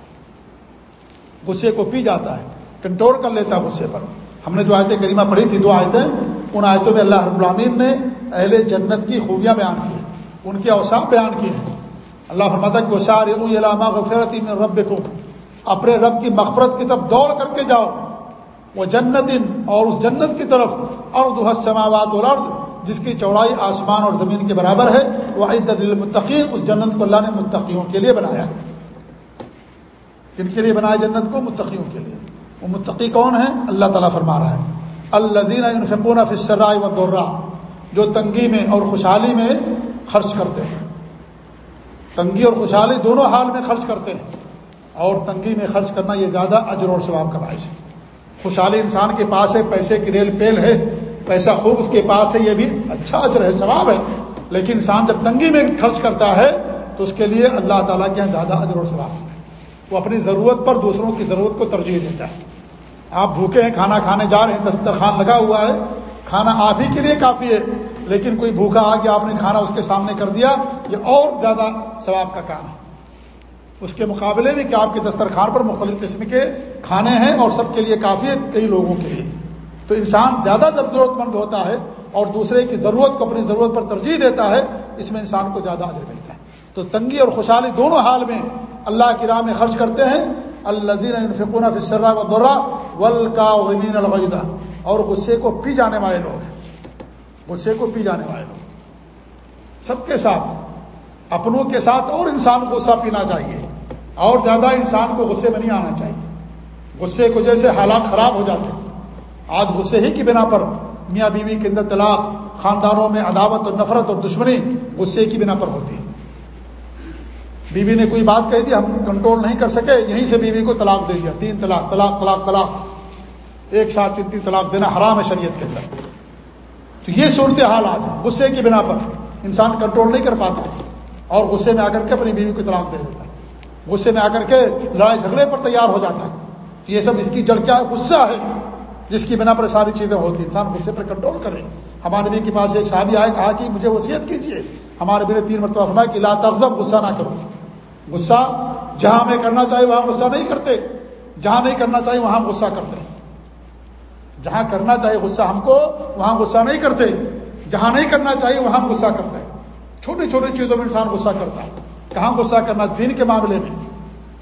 غصے کو پی جاتا ہے، کنٹرول کر لیتا ہے غصے پر۔ ہم نے جو آیتیں کریمہ پڑھی تھی، دو آیتیں۔ ان آیتوں میں اللہ رب العامین نے اہل جنت کی خوبیاں بیان کی ان کے اوساف بیان کیے ہیں۔ اللہ فرماتا کہ وہ سارے علامہ غفرتی میں رب کو اپنے رب کی مغفرت کی طرف دوڑ کر کے جاؤ۔ وہ جنت اور اس جنت کی طرف اور دہت سماوات اور جس کی چوڑائی آسمان اور زمین کے برابر ہے۔ وہ عید المتقین اس جنت کو اللہ نے متقیوں کے لیے بنایا۔ کن کے لیے بنایا جنت کو؟ متقیوں کے لیے۔ وہ متقی کون ہے اللہ تعالیٰ فرما رہا ہے۔ الزین الفقون فصرائے و دورہ جو تنگی میں اور خوشحالی میں خرچ کرتے ہیں۔ تنگی اور خوشحالی دونوں حال میں خرچ کرتے ہیں۔ اور تنگی میں خرچ کرنا یہ زیادہ اجر اور ثواب کا باعث ہے۔ خوشحالی انسان کے پاس ہے، پیسے کی ریل پیل ہے، پیسہ خوب اس کے پاس ہے، یہ بھی اچھا اجر ہے، ثواب ہے۔ لیکن انسان جب تنگی میں خرچ کرتا ہے، تو اس کے لیے اللہ تعالیٰ کے یہاں زیادہ اجر اور ثواب ہے۔ وہ اپنی ضرورت پر دوسروں کی ضرورت کو ترجیح دیتا ہے۔ آپ بھوکے ہیں، کھانا کھانے جا رہے ہیں، دسترخوان لگا ہوا ہے، کھانا آپ ہی کے لیے کافی ہے، لیکن کوئی بھوکا آ کے آپ نے کھانا اس کے سامنے کر دیا، یہ اور زیادہ ثواب کا کام ہے۔ اس کے مقابلے میں کہ آپ کے دسترخوان پر مختلف قسم کے کھانے ہیں اور سب کے لیے کافی ہے کئی لوگوں کے لیے۔ تو انسان زیادہ جب ضرورت مند ہوتا ہے اور دوسرے کی ضرورت کو اپنی ضرورت پر ترجیح دیتا ہے، اس میں انسان کو زیادہ اجر ملتا ہے۔ تو تنگی اور خوشحالی دونوں حال میں اللہ کی راہ میں خرچ کرتے ہیں الزین فکون فصرا و دورہ ول کا اور غصے کو پی جانے والے لوگ ہیں غصے کو پی جانے والے لوگ۔ سب کے ساتھ، اپنوں کے ساتھ اور انسان کو غصہ پینا چاہیے۔ اور زیادہ انسان کو غصے میں نہیں آنا چاہیے۔ غصے کو جیسے حالات خراب ہو جاتے آج غصے ہی کی بنا پر میاں بیوی کے اندر طلاق، خاندانوں میں عداوت اور نفرت اور دشمنی غصے کی بنا پر ہوتی ہے۔ بیوی نے کوئی بات کہہ دی، ہم کنٹرول نہیں کر سکے، یہیں سے بیوی کو طلاق دے دیا، تین طلاق طلاق طلاق طلاق۔ ایک ساتھ تین تین طلاق دینا حرام ہے شریعت کے اندر۔ تو یہ صورت حال آج غصے کی بنا پر۔ انسان کنٹرول نہیں کر پاتا اور غصے میں آ کر کے اپنی بیوی کو طلاق دے دیتا غصے میں آ کر کے لڑائی جھگڑے پر تیار ہو جاتا ہے۔ یہ سب اس کی جڑ کیا غصہ ہے، جس کی بنا پر ساری چیزیں ہوتی انسان غصے پر کنٹرول کرے۔ ہمارے نبی کے پاس ایک صحابی آئے، کہا کہ مجھے وصیت کیجیے ہمارے بھی نے تین مرتبہ فرمایا کہ لا تغضب، غصہ نہ کرو۔ غصہ جہاں ہمیں کرنا چاہیے وہاں غصہ نہیں کرتے۔ جہاں نہیں کرنا چاہیے وہاں غصہ کرتے جہاں کرنا چاہیے غصہ ہم کو، وہاں غصہ نہیں کرتے۔ جہاں نہیں کرنا چاہیے وہاں غصہ کرتے چھوٹی چھوٹی چیزوں میں انسان غصہ کرتا ہے۔ کہاں غصہ کرنا؟ دین کے معاملے میں۔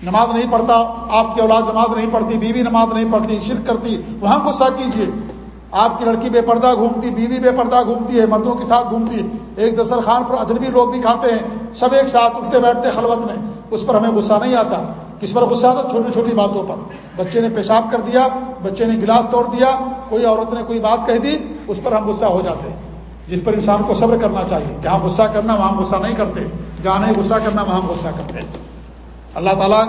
نماز نہیں پڑھتا، آپ کی اولاد نماز نہیں پڑھتی، بیوی نماز نہیں پڑھتی، شرک کرتی، وہاں غصہ کیجیے آپ کی لڑکی بے پردہ گھومتی، بیوی بے پردہ گھومتی ہے، مردوں کے ساتھ گھومتی ہے۔ ایک دسترخوان پر اجنبی لوگ بھی کھاتے ہیں۔ سب ایک ساتھ اٹھتے بیٹھتے خلوت میں۔ اس پر ہمیں غصہ نہیں آتا۔ کس پر غصہ آتا؟ چھوٹی چھوٹی باتوں پر۔ بچے نے پیشاب کر دیا، بچے نے گلاس توڑ دیا، کوئی عورت نے کوئی بات کہہ دی، اس پر ہم غصہ ہو جاتے جس پر انسان کو صبر کرنا چاہیے جہاں غصہ کرنا، وہاں غصہ نہیں کرتے۔ جہاں نہیں غصہ کرنا، وہاں غصہ کرتے اللہ تعالیٰ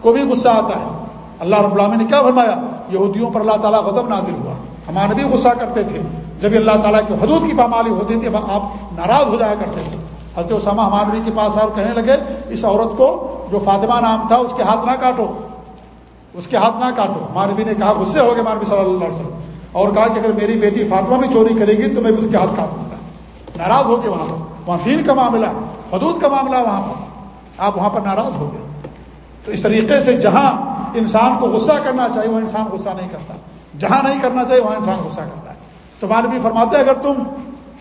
کو بھی غصہ آتا ہے۔ اللہ رب العالمین نے کیا فرمایا؟ یہودیوں پر اللہ تعالیٰ غضب نازل ہوا۔ ہمارے بھی غصہ کرتے تھے۔ جب اللہ تعالیٰ کی حدود کی پامالی ہوتی تھی آپ ناراض ہو جایا کرتے تھے۔ حضرت اسامہ ہمانوی کے پاس اور کہنے لگے، اس عورت کو جو فاطمہ نام تھا، اس کے ہاتھ نہ کاٹو۔ اس کے ہاتھ نہ کاٹو۔ ہمارے نے کہا، غصے ہو گئے مانوی صلی اللہ علیہ وسلم۔ اور کہا کہ اگر میری بیٹی فاطمہ بھی چوری کرے گی، تو میں بھی اس کے ہاتھ کاٹوں گا۔ ناراض ہو گئے وہاں پر۔ وہاں دین کا معاملہ حدود کا معاملہ وہاں پر۔ آپ وہاں پر ناراض ہو گئے۔ تو اس طریقے سے جہاں انسان کو غصہ کرنا چاہیے، وہ انسان غصہ نہیں کرتا۔ جہاں نہیں کرنا چاہیے، وہاں انسان غصہ کرتا ہے۔ تو مانوی بھی فرماتے ہیں، اگر تم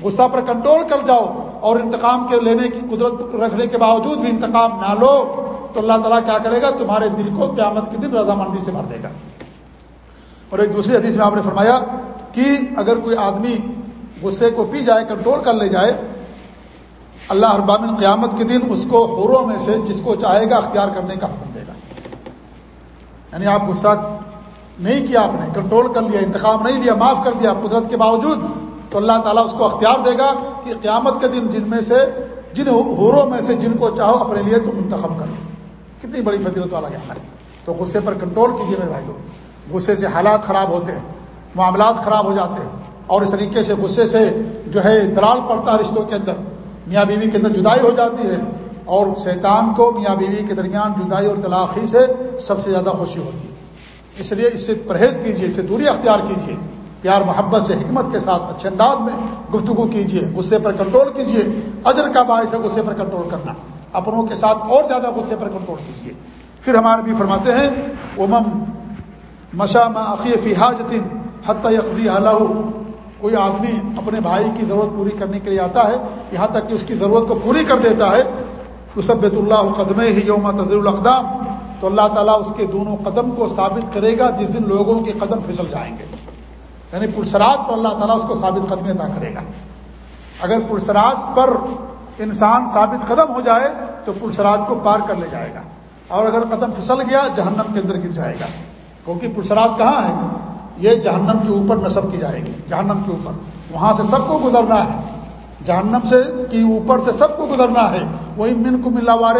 غصہ پر کنٹرول کر جاؤ اور انتقام کے لینے کی قدرت رکھنے کے باوجود بھی انتقام نہ لو، تو اللہ تعالیٰ کیا کرے گا؟ تمہارے دل کو قیامت کے دن رضامندی سے بھر دے گا۔ اور ایک دوسری حدیث میں آپ نے فرمایا کہ اگر کوئی آدمی غصے کو پی جائے کنٹرول کر لے جائے، اللہ اربامن قیامت کے دن اس کو حوروں میں سے جس کو چاہے گا اختیار کرنے کا حکم دے گا۔ یعنی آپ غصہ نہیں کیا آپ نے کنٹرول کر لیا انتقام نہیں لیا، معاف کر دیا قدرت کے باوجود۔ تو اللہ تعالیٰ اس کو اختیار دے گا کہ قیامت کے دن جن میں سے، جن حوروں میں سے جن کو چاہو اپنے لیے تم منتخب کرو کتنی بڑی فضیلت والا یہاں ہے۔ تو غصے پر کنٹرول کیجیے میرے بھائی غصے سے حالات خراب ہوتے ہیں، معاملات خراب ہو جاتے ہیں۔ اور اس طریقے سے غصے سے جو ہے، دلال پڑتا ہے رشتوں کے اندر۔ میاں بیوی کے اندر جدائی ہو جاتی ہے اور شیطان کو میاں بیوی کے درمیان جدائی اور تلاخی سے سب سے زیادہ خوشی ہوتی ہے۔ اس لیے اس سے پرہیز کیجیے اس سے دوری اختیار کیجیے پیار، محبت سے، حکمت کے ساتھ، اچھے انداز میں گفتگو کیجیے غصے پر کنٹرول کیجیے اجر کا باعث ہے غصے پر کنٹرول کرنا۔ اپنوں کے ساتھ اور زیادہ غصے پر کنٹرول کیجیے پھر ہمارے بھی فرماتے ہیں امم مشا عقی فحاجتن حتیٰ یقضی اللہ کوئی آدمی اپنے بھائی کی ضرورت پوری کرنے کے لیے آتا ہے، یہاں تک کہ اس کی ضرورت کو پوری کر دیتا ہے اسبت اللہ قدم ہی یوم تضر الاقدام تو اللہ تعالیٰ اس کے دونوں قدم کو ثابت کرے گا، جس دن لوگوں کے قدم پھسل جائیں گے۔ یعنی پلسرات پر اللہ تعالیٰ اس کو ثابت قدمی ادا کرے گا۔ اگر پلسرات پر انسان ثابت قدم ہو جائے، تو پلسرات کو پار کر لے جائے گا۔ اور اگر قدم پھسل گیا، جہنم کے اندر گر جائے گا۔ کیونکہ پرسرات کہاں ہے؟ یہ جہنم کے اوپر نصب کی جائے گی۔ جہنم کے اوپر۔ وہاں سے سب کو گزرنا ہے۔ جہنم سے کی اوپر سے سب کو گزرنا ہے۔ وہی من کو ملا وار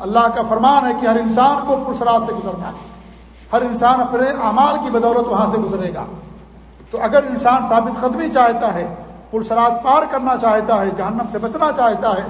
اللہ کا فرمان ہے کہ ہر انسان کو پرسرات سے گزرنا ہے۔ ہر انسان اپنے اعمال کی بدولت وہاں سے گزرے گا۔ تو اگر انسان ثابت قدمی چاہتا ہے پرسرات پار کرنا چاہتا ہے، جہنم سے بچنا چاہتا ہے،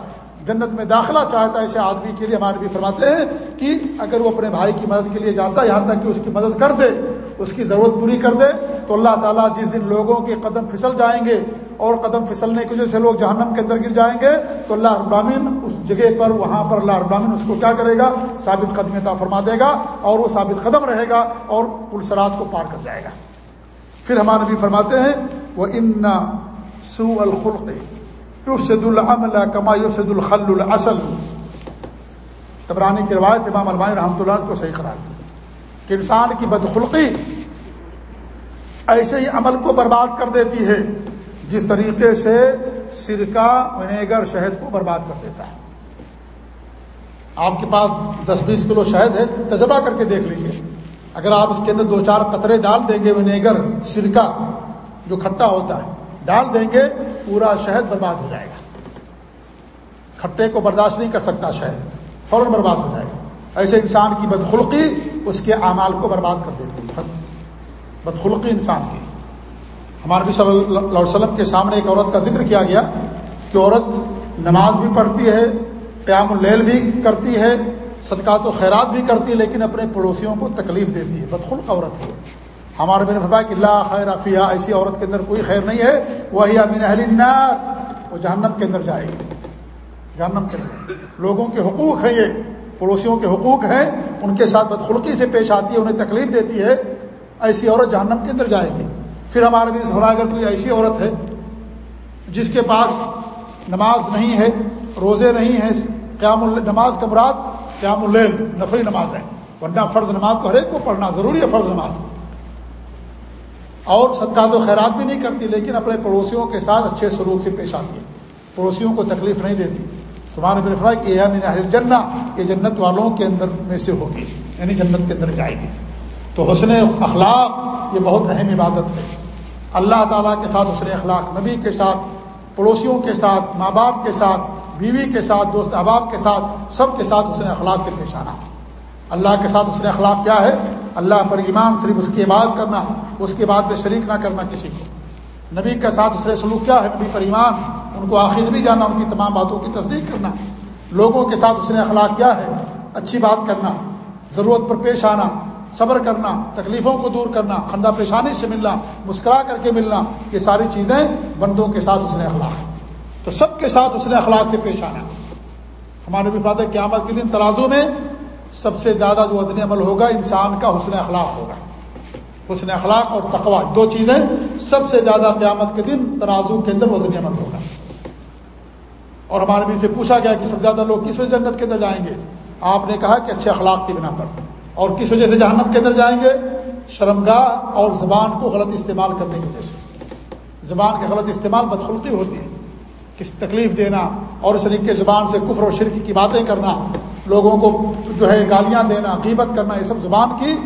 جنت میں داخلہ چاہتا ہے ایسے آدمی کے لیے ہمارے بھی فرماتے ہیں کہ اگر وہ اپنے بھائی کی مدد کے لیے جاتا ہے، یہاں تک کہ اس کی مدد کر دے، اس کی ضرورت پوری کر دے، تو اللہ تعالیٰ جس دن لوگوں کے قدم پھسل جائیں گے اور قدم پھسلنے کی وجہ سے لوگ جہنم کے اندر گر جائیں گے، تو اللہ ابراہین اس جگہ پر، وہاں پر اللہ ابراہین اس کو کیا کرے گا؟ ثابت قدم عطا فرما دے گا اور وہ ثابت قدم رہے گا اور پلسرات کو پار کر جائے گا۔ پھر ہمارے بھی فرماتے ہیں وہ ان سو الخلق یفسد العمل کما یفسد الخل الاصل تبرانی کی روایت امام البانی رحمۃ اللہ کو صحیح قرار دی۔ کہ انسان کی بدخلقی ایسے ہی عمل کو برباد کر دیتی ہے۔ جس طریقے سے سرکہ ونیگر شہد کو برباد کر دیتا ہے۔ آپ کے پاس دس بیس کلو شہد ہے، تجربہ کر کے دیکھ لیجیے۔ اگر آپ اس کے اندر دو چار قطرے ڈال دیں گے ونیگر سرکہ جو کھٹا ہوتا ہے، ڈال دیں گے، پورا شہد برباد ہو جائے گا۔ کھٹے کو برداشت نہیں کر سکتا شہد، فوراً برباد ہو جائے گا۔ ایسے انسان کی بدخلقی اس کے اعمال کو برباد کر دیتی ہے۔ بدخلقی انسان کی۔ ہمارے بھی صلی اللہ علیہ وسلم کے سامنے ایک عورت کا ذکر کیا گیا کہ عورت نماز بھی پڑھتی ہے، قیام اللیل بھی کرتی ہے، صدقات و خیرات بھی کرتی ہے، لیکن اپنے پڑوسیوں کو تکلیف دیتی ہے۔ بدخلق عورت ہے۔ ہمارے میں نے فرمایا کہ اللہ خیر افیہ ایسی عورت کے اندر کوئی خیر نہیں ہے۔ وہی امین اہل النار، وہ جہنم کے اندر جائے گی۔ جہنم کے اندر۔ لوگوں کے حقوق ہیں یہ۔ پڑوسیوں کے حقوق ہیں۔ ان کے ساتھ بدخلقی سے پیش آتی ہے، انہیں تکلیف دیتی ہے۔ ایسی عورت جہنم کے اندر جائے گی۔ پھر ہمارے بھی تھوڑا اگر کوئی ایسی عورت ہے جس کے پاس نماز نہیں ہے، روزے نہیں ہیں، قیام نماز کا مراد قیام اللیل نفری نماز ہے۔ ورنہ فرض نماز کو ہر ایک کو پڑھنا ضروری ہے، فرض نماز۔ اور صدقات و خیرات بھی نہیں کرتی، لیکن اپنے پڑوسیوں کے ساتھ اچھے سلوک سے پیش آتی ہے۔ پڑوسیوں کو تکلیف نہیں دیتی۔ تمہارے میرے فرمایا کہ یہ یہ جنت والوں کے اندر میں سے ہوگی یعنی جنت کے اندر جائے گی۔ تو حسن اخلاق یہ بہت اہم عبادت ہے۔ اللہ تعالیٰ کے ساتھ حسن اخلاق، نبی کے ساتھ، پڑوسیوں کے ساتھ، ماں باپ کے ساتھ، بیوی کے ساتھ، دوست احباب کے ساتھ، سب کے ساتھ حسن اخلاق سے پیش آنا۔ اللہ کے ساتھ حسن اخلاق کیا ہے؟ اللہ پر ایمان صرف اس کی عبادت کرنا، اس کے بعد میں شریک نہ کرنا کسی کو۔ نبی کے ساتھ اس نے سلوک کیا ہے؟ نبی پر ایمان، ان کو آخر بھی جانا، ان کی تمام باتوں کی تصدیق کرنا۔ لوگوں کے ساتھ اس نے اخلاق کیا ہے؟ اچھی بات کرنا، ضرورت پر پیش آنا صبر کرنا، تکلیفوں کو دور کرنا، خندہ پیشانی سے ملنا، مسکرا کر کے ملنا، یہ ساری چیزیں بندوں کے ساتھ اس نے اخلاق تو سب کے ساتھ اس نے اخلاق سے پیش آنا۔ ہمارے بھی بات قیامت کے دن ترازو میں سب سے زیادہ جو وزن عمل ہوگا، انسان کا حسن اخلاق ہوگا۔ حسن اخلاق اور تقوا دو چیزیں سب سے زیادہ قیامت کے دن تنازع کے اندر وزن عمل ہوگا۔ اور ہمارے بھی سے پوچھا گیا کہ سب سے زیادہ لوگ کس وجہ جنت کے اندر جائیں گے؟ آپ نے کہا کہ اچھے اخلاق کی بنا پر۔ اور کس وجہ سے جہنم کے اندر جائیں گے؟ شرمگاہ اور زبان کو غلط استعمال کرنے کی وجہ سے۔ زبان کا غلط استعمال بدخلقی ہوتی ہے۔ کسی تکلیف دینا اور اس طریقے زبان سے کفر و شرک کی باتیں کرنا، لوگوں کو جو ہے گالیاں دینا قیمت کرنا، یہ سب زبان کی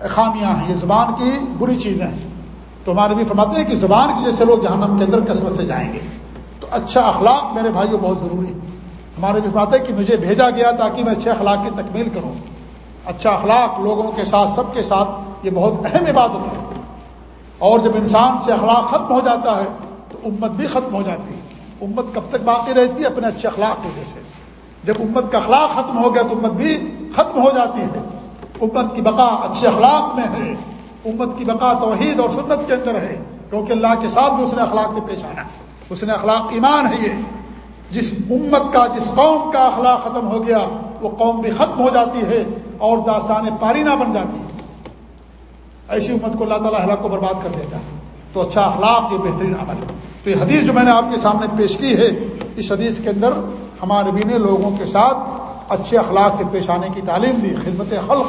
خامیاں ہیں، یہ زبان کی بری چیزیں ہیں۔ تو ہمارے بھی فرماتے ہیں کہ زبان کی جیسے لوگ جہنم کے اندر کثرت سے جائیں گے۔ تو اچھا اخلاق میرے بھائیوں بہت ضروری ہے۔ ہمارے بھی فرماتے ہیں کہ مجھے بھیجا گیا تاکہ میں اچھے اخلاق کی تکمیل کروں۔ اچھا اخلاق لوگوں کے ساتھ، سب کے ساتھ یہ بہت اہم عبادت ہے۔ اور جب انسان سے اخلاق ختم ہو جاتا ہے، تو امت بھی ختم ہو جاتی ہے۔ امت کب تک باقی رہتی ہے؟ اپنے اچھے اخلاق کی وجہ سے۔ جب امت کا اخلاق ختم ہو گیا، تو امت بھی ختم ہو جاتی ہے۔ امت کی بقا اچھے اخلاق میں ہے۔ امت کی بقا توحید اور سنت کے اندر ہے۔ کیونکہ اللہ کے ساتھ بھی اس نے اخلاق سے پیش آنا اس نے اخلاق ایمان ہے یہ۔ جس امت کا، جس قوم کا اخلاق ختم ہو گیا وہ قوم بھی ختم ہو جاتی ہے اور داستان پارینہ بن جاتی ہے۔ ایسی امت کو اللہ تعالیٰ کو برباد کر دیتا ہے۔ تو اچھا اخلاق یہ بہترین عمل ہے۔ تو یہ حدیث جو میں نے آپ کے سامنے پیش کی ہے، اس حدیث کے اندر ہمارے بھی نے لوگوں کے ساتھ اچھے اخلاق سے پیش آنے کی تعلیم دی، خدمت خلق۔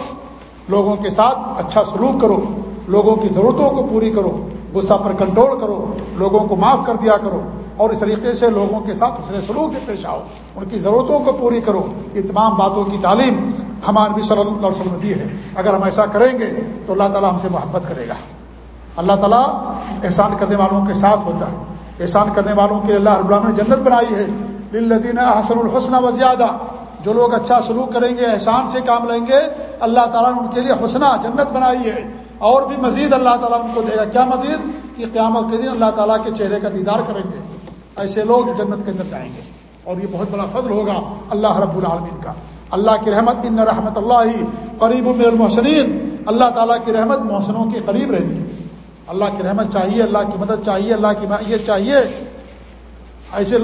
لوگوں کے ساتھ اچھا سلوک کرو، لوگوں کی ضرورتوں کو پوری کرو، غصہ پر کنٹرول کرو، لوگوں کو معاف کر دیا کرو۔ اور اس طریقے سے لوگوں کے ساتھ حسن سلوک سے پیش آؤ۔ ان کی ضرورتوں کو پوری کرو۔ یہ تمام باتوں کی تعلیم ہمارے بھی صلی اللہ علیہ وسلم دی ہے۔ اگر ہم ایسا کریں گے تو اللہ تعالیٰ ہم سے محبت کرے گا۔ اللہ تعالیٰ احسان کرنے والوں کے ساتھ ہوتا ہے۔ احسان کرنے والوں کے لیے اللہ رب العالمین نے جنت بنائی ہے۔ للذین حسن الحسن و زیادہ جو لوگ اچھا سلوک کریں گے، احسان سے کام لیں گے، اللہ تعالیٰ نے ان کے لیے حسنہ جنت بنائی ہے۔ اور بھی مزید اللہ تعالیٰ ان کو دے گا۔ کیا مزید؟ کہ قیامت کے دن اللہ تعالیٰ کے چہرے کا دیدار کریں گے۔ ایسے لوگ جنت کے اندر جائیں گے۔ اور یہ بہت بڑا فضل ہوگا اللہ رب العالمین کا۔ اللہ کی رحمت، ان رحمت اللہ قریب من المحسنین۔ اللہ تعالیٰ کی رحمت محسنوں کے قریب رہتی ہے۔ اللہ کی رحمت چاہیے، اللہ کی مدد چاہیے، اللہ کی معیت چاہیے۔ ایسے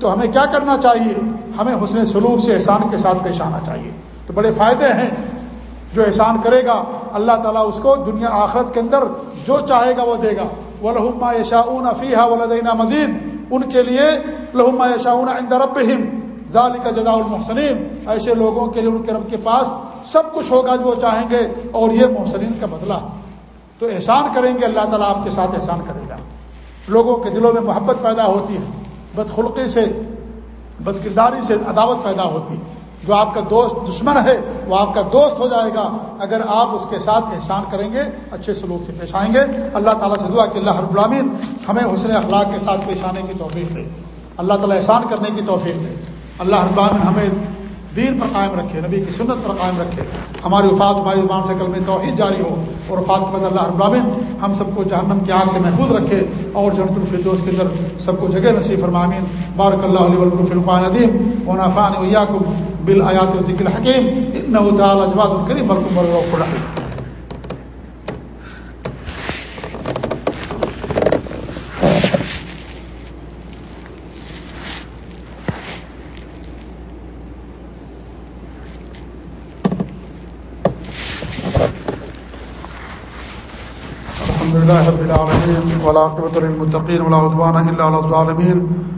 تو ہمیں کیا کرنا چاہیے؟ ہمیں حسن سلوک سے احسان کے ساتھ پیش آنا چاہیے۔ تو بڑے فائدے ہیں۔ جو احسان کرے گا، اللہ تعالیٰ اس کو دنیا آخرت کے اندر جو چاہے گا وہ دے گا۔ وہ لہما یشاؤن افیحہ ولدینہ مزید ان کے لیے لہما شاہون رب ذالی کا جدا المحسنین۔ ایسے لوگوں کے لیے ان کے رب کے پاس سب کچھ ہوگا جو وہ چاہیں گے، اور یہ محسنین کا بدلہ۔ تو احسان کریں گے، اللہ تعالیٰ آپ کے ساتھ احسان کرے گا۔ لوگوں کے دلوں میں محبت پیدا ہوتی ہے، بدخلقی سے بد کرداری سے عداوت پیدا ہوتی جو آپ کا دوست دشمن ہے، وہ آپ کا دوست ہو جائے گا۔ اگر آپ اس کے ساتھ احسان کریں گے، اچھے سلوک سے پیش آئیں گے۔ اللہ تعالیٰ سے دعا کہ اللہ ہر غلامین ہمیں حسن اخلاق کے ساتھ پیش آنے کی توفیق دے۔ اللہ تعالیٰ احسان کرنے کی توفیق دے۔ اللہ ہر غلامین ہمیں دین پر قائم رکھے، نبی کی سنت پر قائم رکھے۔ ہماری وفات ہماری زبان سے کل میں توحید جاری ہو اور وفات کے بعد اللہ ابراہین ہم سب کو جہنم کی آگ سے محفوظ رکھے اور جنت الفردوس کے اندر سب کو جگہ نصیب فرمامین بارک اللہ علیہ ولقفان ندیم و نافان ویاکم بالآیات و ذکر حکیم انہ تعالی جواد الکریم بلکم الرحیم لله رب العالمين ولا عقبة للمتقين، ولا عدوان إلا على الظالمين.